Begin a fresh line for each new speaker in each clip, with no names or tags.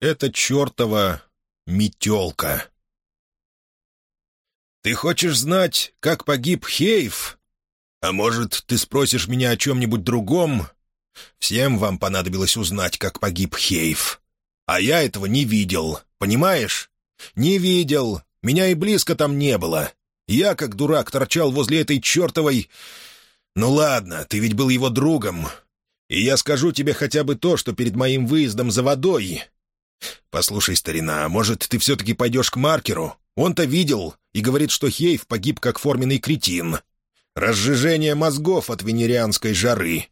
Это чертова метелка. «Ты хочешь знать, как погиб Хейв? А может, ты спросишь меня о чем-нибудь другом? Всем вам понадобилось узнать, как погиб Хейв. А я этого не видел, понимаешь? Не видел. Меня и близко там не было. Я, как дурак, торчал возле этой чертовой... Ну ладно, ты ведь был его другом. И я скажу тебе хотя бы то, что перед моим выездом за водой... Послушай, старина, а может, ты все-таки пойдешь к маркеру? Он-то видел и говорит, что Хейв погиб как форменный кретин. Разжижение мозгов от венерианской жары.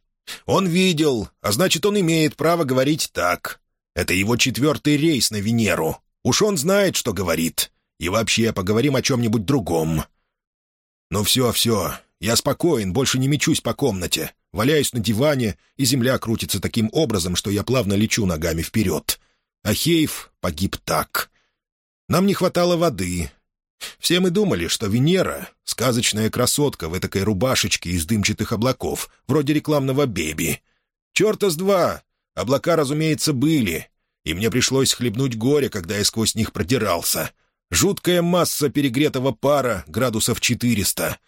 Он видел, а значит, он имеет право говорить так. Это его четвертый рейс на Венеру. Уж он знает, что говорит. И вообще, поговорим о чем-нибудь другом. Ну все, все, я спокоен, больше не мечусь по комнате. Валяюсь на диване, и земля крутится таким образом, что я плавно лечу ногами вперед. А Хейв погиб так. Нам не хватало воды, все мы думали, что Венера — сказочная красотка в этакой рубашечке из дымчатых облаков, вроде рекламного беби. Черта с два! Облака, разумеется, были, и мне пришлось хлебнуть горе, когда я сквозь них продирался. Жуткая масса перегретого пара, градусов 400.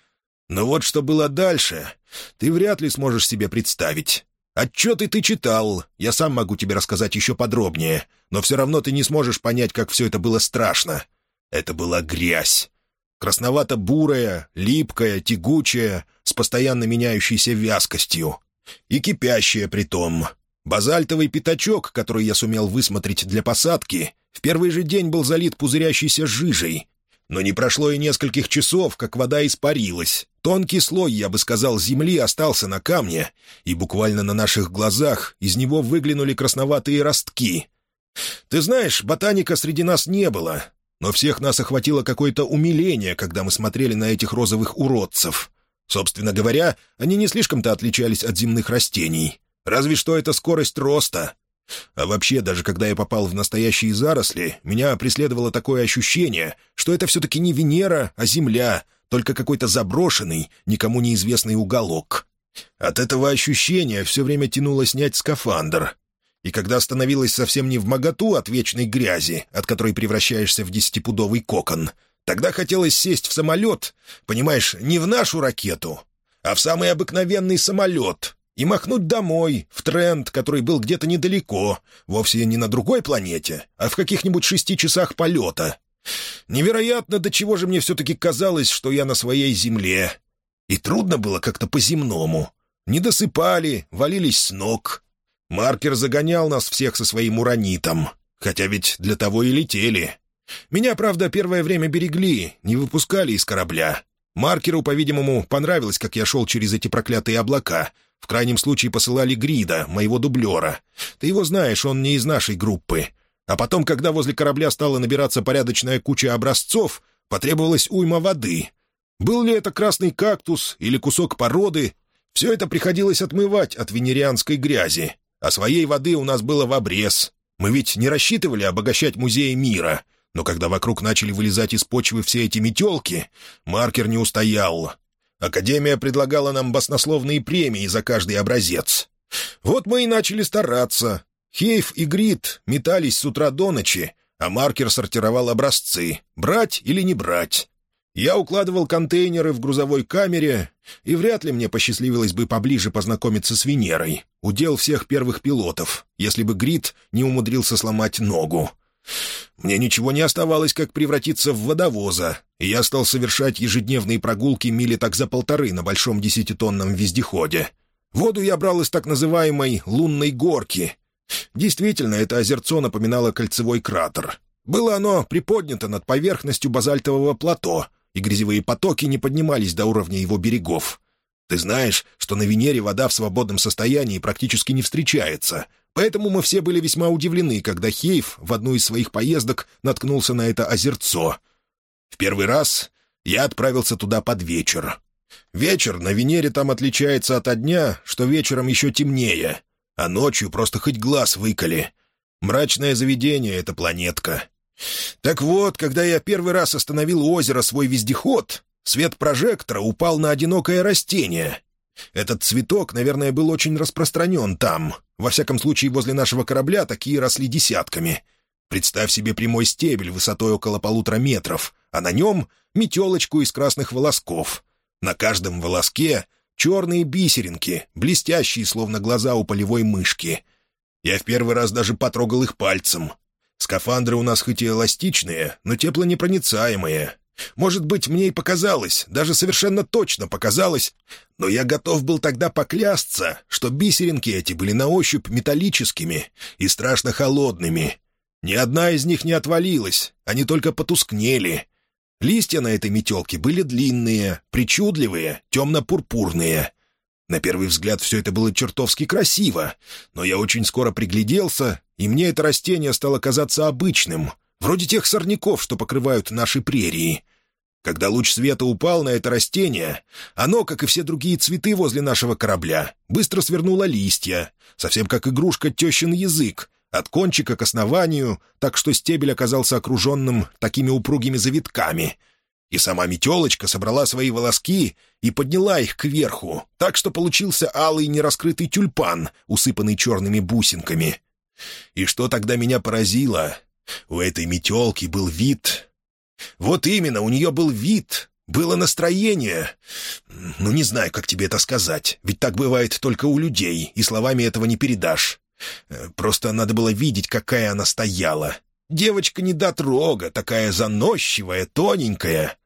Но вот что было дальше, ты вряд ли сможешь себе представить. Отчеты ты читал, я сам могу тебе рассказать еще подробнее, но все равно ты не сможешь понять, как все это было страшно. Это была грязь. Красновато-бурая, липкая, тягучая, с постоянно меняющейся вязкостью. И кипящая при том. Базальтовый пятачок, который я сумел высмотреть для посадки, в первый же день был залит пузырящейся жижей. Но не прошло и нескольких часов, как вода испарилась. Тонкий слой, я бы сказал, земли остался на камне, и буквально на наших глазах из него выглянули красноватые ростки. Ты знаешь, ботаника среди нас не было, но всех нас охватило какое-то умиление, когда мы смотрели на этих розовых уродцев. Собственно говоря, они не слишком-то отличались от земных растений. Разве что это скорость роста. А вообще, даже когда я попал в настоящие заросли, меня преследовало такое ощущение, что это все-таки не Венера, а Земля, только какой-то заброшенный, никому неизвестный уголок. От этого ощущения все время тянуло снять скафандр, и когда становилось совсем не в моготу от вечной грязи, от которой превращаешься в десятипудовый кокон, тогда хотелось сесть в самолет, понимаешь, не в нашу ракету, а в самый обыкновенный самолет и махнуть домой, в тренд, который был где-то недалеко, вовсе не на другой планете, а в каких-нибудь шести часах полета. Невероятно, до чего же мне все-таки казалось, что я на своей земле. И трудно было как-то по-земному. Не досыпали, валились с ног, Маркер загонял нас всех со своим уранитом, хотя ведь для того и летели. Меня, правда, первое время берегли, не выпускали из корабля. Маркеру, по-видимому, понравилось, как я шел через эти проклятые облака. В крайнем случае посылали Грида, моего дублера. Ты его знаешь, он не из нашей группы. А потом, когда возле корабля стала набираться порядочная куча образцов, потребовалась уйма воды. Был ли это красный кактус или кусок породы, все это приходилось отмывать от венерианской грязи а своей воды у нас было в обрез. Мы ведь не рассчитывали обогащать музеи мира, но когда вокруг начали вылезать из почвы все эти метелки, маркер не устоял. Академия предлагала нам баснословные премии за каждый образец. Вот мы и начали стараться. Хейф и Грит метались с утра до ночи, а маркер сортировал образцы — брать или не брать. Я укладывал контейнеры в грузовой камере, и вряд ли мне посчастливилось бы поближе познакомиться с Венерой. Удел всех первых пилотов, если бы Грит не умудрился сломать ногу. Мне ничего не оставалось, как превратиться в водовоза, и я стал совершать ежедневные прогулки мили так за полторы на большом десятитонном вездеходе. Воду я брал из так называемой «лунной горки». Действительно, это озерцо напоминало кольцевой кратер. Было оно приподнято над поверхностью базальтового плато, и грязевые потоки не поднимались до уровня его берегов. Ты знаешь, что на Венере вода в свободном состоянии практически не встречается, поэтому мы все были весьма удивлены, когда Хейв в одну из своих поездок наткнулся на это озерцо. В первый раз я отправился туда под вечер. Вечер на Венере там отличается от дня, что вечером еще темнее, а ночью просто хоть глаз выколи. Мрачное заведение — эта планетка. Так вот, когда я первый раз остановил у озера свой вездеход, свет прожектора упал на одинокое растение. Этот цветок, наверное, был очень распространен там. Во всяком случае, возле нашего корабля такие росли десятками. Представь себе прямой стебель высотой около полутора метров, а на нем метелочку из красных волосков. На каждом волоске черные бисеринки, блестящие, словно глаза у полевой мышки. Я в первый раз даже потрогал их пальцем. Скафандры у нас хоть и эластичные, но теплонепроницаемые. Может быть, мне и показалось, даже совершенно точно показалось, но я готов был тогда поклясться, что бисеринки эти были на ощупь металлическими и страшно холодными. Ни одна из них не отвалилась, они только потускнели. Листья на этой метелке были длинные, причудливые, темно-пурпурные. На первый взгляд все это было чертовски красиво, но я очень скоро пригляделся, и мне это растение стало казаться обычным — вроде тех сорняков, что покрывают наши прерии. Когда луч света упал на это растение, оно, как и все другие цветы возле нашего корабля, быстро свернуло листья, совсем как игрушка тещин язык, от кончика к основанию, так что стебель оказался окруженным такими упругими завитками. И сама метелочка собрала свои волоски и подняла их кверху, так что получился алый нераскрытый тюльпан, усыпанный черными бусинками. И что тогда меня поразило, у этой метелки был вид... Вот именно, у нее был вид, было настроение. Ну, не знаю, как тебе это сказать, ведь так бывает только у людей, и словами этого не передашь. Э, просто надо было видеть, какая она стояла. Девочка недотрога, такая заносчивая, тоненькая.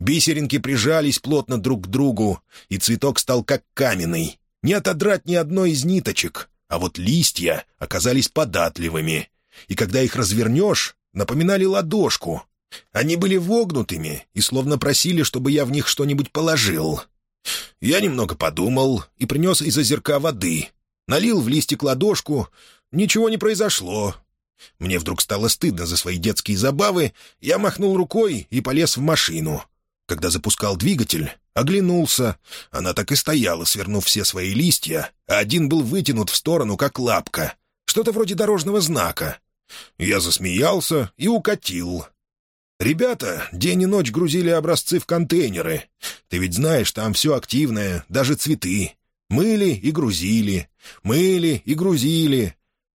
Бисеринки прижались плотно друг к другу, и цветок стал как каменный. Не отодрать ни одной из ниточек, а вот листья оказались податливыми и когда их развернешь, напоминали ладошку. Они были вогнутыми и словно просили, чтобы я в них что-нибудь положил. Я немного подумал и принес из озерка воды. Налил в листик ладошку. Ничего не произошло. Мне вдруг стало стыдно за свои детские забавы. Я махнул рукой и полез в машину. Когда запускал двигатель, оглянулся. Она так и стояла, свернув все свои листья, а один был вытянут в сторону, как лапка. Что-то вроде дорожного знака. Я засмеялся и укатил. Ребята день и ночь грузили образцы в контейнеры. Ты ведь знаешь, там все активное, даже цветы. Мыли и грузили, мыли и грузили.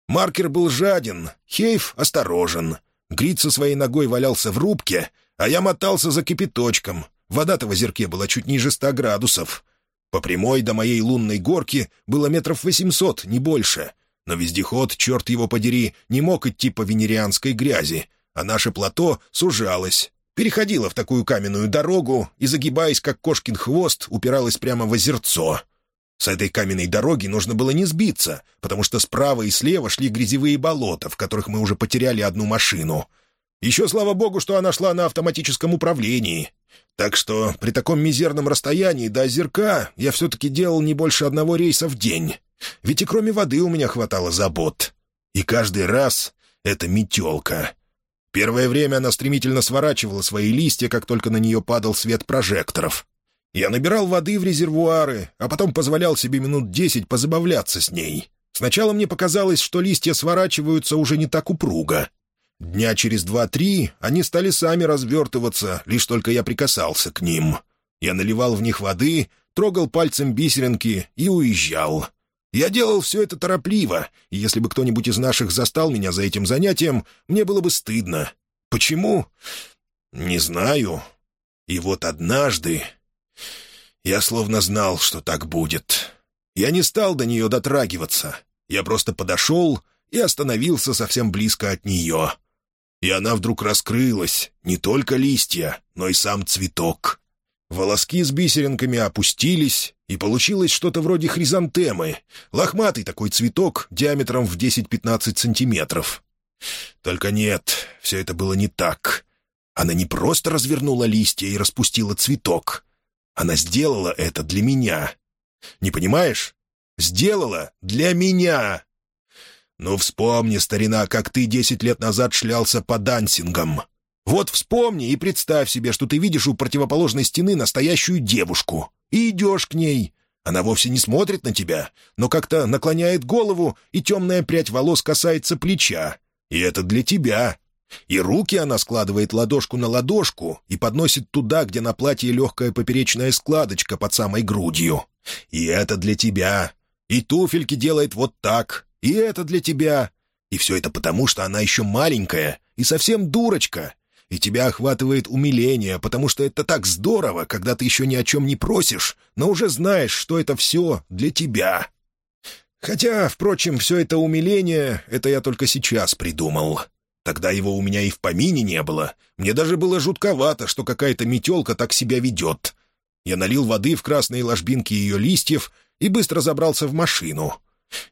Маркер был жаден, Хейф осторожен. Грит со своей ногой валялся в рубке, а я мотался за кипяточком. Вода-то в озерке была чуть ниже ста градусов. По прямой до моей лунной горки было метров восемьсот, не больше. Но вездеход, черт его подери, не мог идти по венерианской грязи, а наше плато сужалось, переходило в такую каменную дорогу и, загибаясь, как кошкин хвост, упиралось прямо в озерцо. С этой каменной дороги нужно было не сбиться, потому что справа и слева шли грязевые болота, в которых мы уже потеряли одну машину. Еще, слава богу, что она шла на автоматическом управлении. Так что при таком мизерном расстоянии до озерка я все-таки делал не больше одного рейса в день. Ведь и кроме воды у меня хватало забот. И каждый раз это метелка. Первое время она стремительно сворачивала свои листья, как только на нее падал свет прожекторов. Я набирал воды в резервуары, а потом позволял себе минут десять позабавляться с ней. Сначала мне показалось, что листья сворачиваются уже не так упруго. Дня через два-три они стали сами развертываться, лишь только я прикасался к ним. Я наливал в них воды, трогал пальцем бисеринки и уезжал. Я делал все это торопливо, и если бы кто-нибудь из наших застал меня за этим занятием, мне было бы стыдно. Почему? Не знаю. И вот однажды... Я словно знал, что так будет. Я не стал до нее дотрагиваться. Я просто подошел и остановился совсем близко от нее. И она вдруг раскрылась, не только листья, но и сам цветок. Волоски с бисеринками опустились, и получилось что-то вроде хризантемы, лохматый такой цветок диаметром в 10-15 сантиметров. Только нет, все это было не так. Она не просто развернула листья и распустила цветок. Она сделала это для меня. Не понимаешь? Сделала для меня. Ну, вспомни, старина, как ты десять лет назад шлялся по дансингам. Вот вспомни и представь себе, что ты видишь у противоположной стены настоящую девушку и идешь к ней. Она вовсе не смотрит на тебя, но как-то наклоняет голову, и темная прядь волос касается плеча. И это для тебя. И руки она складывает ладошку на ладошку и подносит туда, где на платье легкая поперечная складочка под самой грудью. И это для тебя. И туфельки делает вот так. И это для тебя. И все это потому, что она еще маленькая и совсем дурочка. И тебя охватывает умиление, потому что это так здорово, когда ты еще ни о чем не просишь, но уже знаешь, что это все для тебя. Хотя, впрочем, все это умиление — это я только сейчас придумал. Тогда его у меня и в помине не было. Мне даже было жутковато, что какая-то метелка так себя ведет. Я налил воды в красные ложбинки ее листьев и быстро забрался в машину.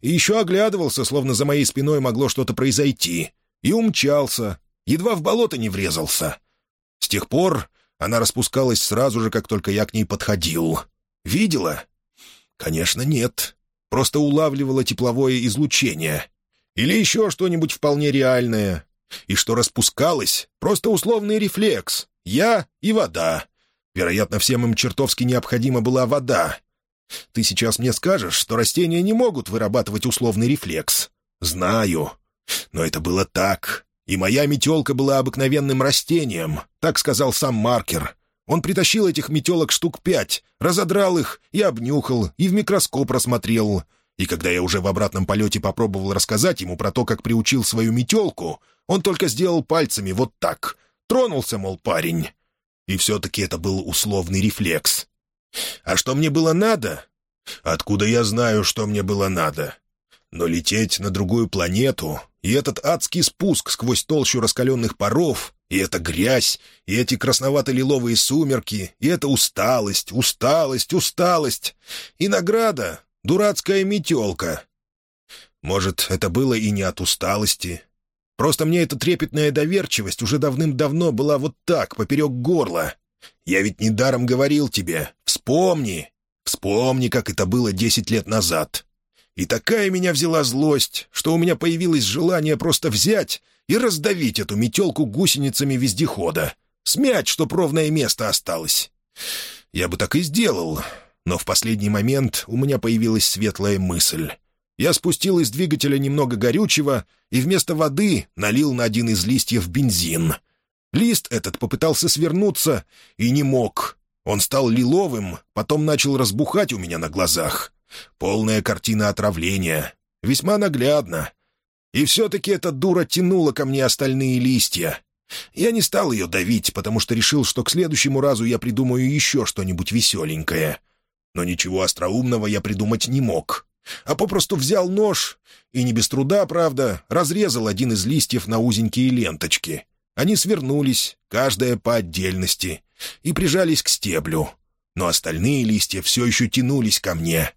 И еще оглядывался, словно за моей спиной могло что-то произойти. И умчался. Едва в болото не врезался. С тех пор она распускалась сразу же, как только я к ней подходил. Видела? Конечно, нет. Просто улавливала тепловое излучение. Или еще что-нибудь вполне реальное. И что распускалось — просто условный рефлекс. Я и вода. Вероятно, всем им чертовски необходима была вода. Ты сейчас мне скажешь, что растения не могут вырабатывать условный рефлекс. Знаю. Но это было так. И моя метелка была обыкновенным растением, так сказал сам Маркер. Он притащил этих метелок штук пять, разодрал их и обнюхал, и в микроскоп рассмотрел. И когда я уже в обратном полете попробовал рассказать ему про то, как приучил свою метелку, он только сделал пальцами вот так. Тронулся, мол, парень. И все-таки это был условный рефлекс. А что мне было надо? Откуда я знаю, что мне было надо? Но лететь на другую планету, и этот адский спуск сквозь толщу раскаленных паров, и эта грязь, и эти красновато-лиловые сумерки, и эта усталость, усталость, усталость. И награда — дурацкая метелка. Может, это было и не от усталости. Просто мне эта трепетная доверчивость уже давным-давно была вот так, поперек горла. Я ведь недаром говорил тебе, вспомни, вспомни, как это было десять лет назад. И такая меня взяла злость, что у меня появилось желание просто взять и раздавить эту метелку гусеницами вездехода. Смять, чтоб ровное место осталось. Я бы так и сделал, но в последний момент у меня появилась светлая мысль. Я спустил из двигателя немного горючего и вместо воды налил на один из листьев бензин. Лист этот попытался свернуться и не мог. Он стал лиловым, потом начал разбухать у меня на глазах. Полная картина отравления. Весьма наглядно. И все-таки эта дура тянула ко мне остальные листья. Я не стал ее давить, потому что решил, что к следующему разу я придумаю еще что-нибудь веселенькое. Но ничего остроумного я придумать не мог. А попросту взял нож и, не без труда, правда, разрезал один из листьев на узенькие ленточки. Они свернулись, каждая по отдельности, и прижались к стеблю. Но остальные листья все еще тянулись ко мне.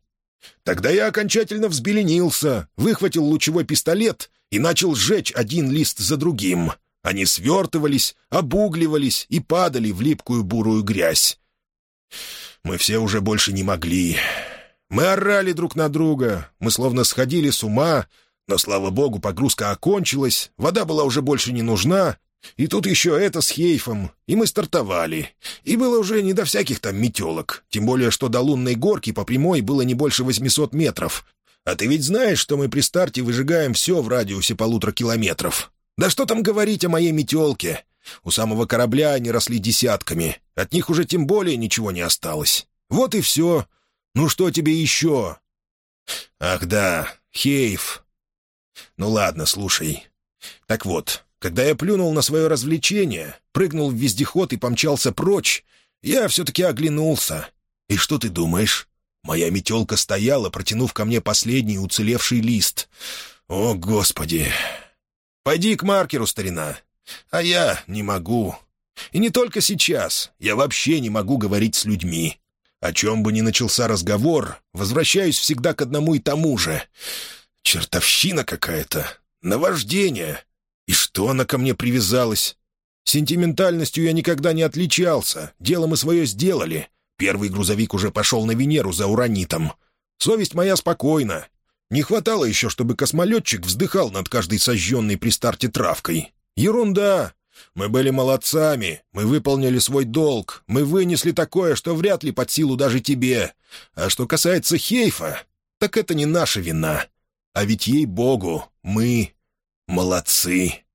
Тогда я окончательно взбеленился, выхватил лучевой пистолет и начал сжечь один лист за другим. Они свертывались, обугливались и падали в липкую бурую грязь. Мы все уже больше не могли. Мы орали друг на друга, мы словно сходили с ума, но, слава богу, погрузка окончилась, вода была уже больше не нужна, и тут еще это с Хейфом, и мы стартовали. И было уже не до всяких там метелок, тем более, что до лунной горки по прямой было не больше 800 метров. А ты ведь знаешь, что мы при старте выжигаем все в радиусе полутора километров. Да что там говорить о моей метелке? У самого корабля они росли десятками. От них уже тем более ничего не осталось. Вот и все. Ну что тебе еще? Ах да, Хейф. Ну ладно, слушай. Так вот, когда я плюнул на свое развлечение, прыгнул в вездеход и помчался прочь, я все-таки оглянулся. И что ты думаешь? Моя метелка стояла, протянув ко мне последний уцелевший лист. О, Господи! Пойди к маркеру, старина. А я не могу. И не только сейчас. Я вообще не могу говорить с людьми. О чем бы ни начался разговор, возвращаюсь всегда к одному и тому же. Чертовщина какая-то. Наваждение. И что она ко мне привязалась? Сентиментальностью я никогда не отличался. Дело мы свое сделали. Первый грузовик уже пошел на Венеру за уранитом. Совесть моя спокойна. Не хватало еще, чтобы космолетчик вздыхал над каждой сожженной при старте травкой. Ерунда. Мы были молодцами, мы выполнили свой долг, мы вынесли такое, что вряд ли под силу даже тебе. А что касается Хейфа, так это не наша вина. А ведь ей-богу, мы Молодцы!»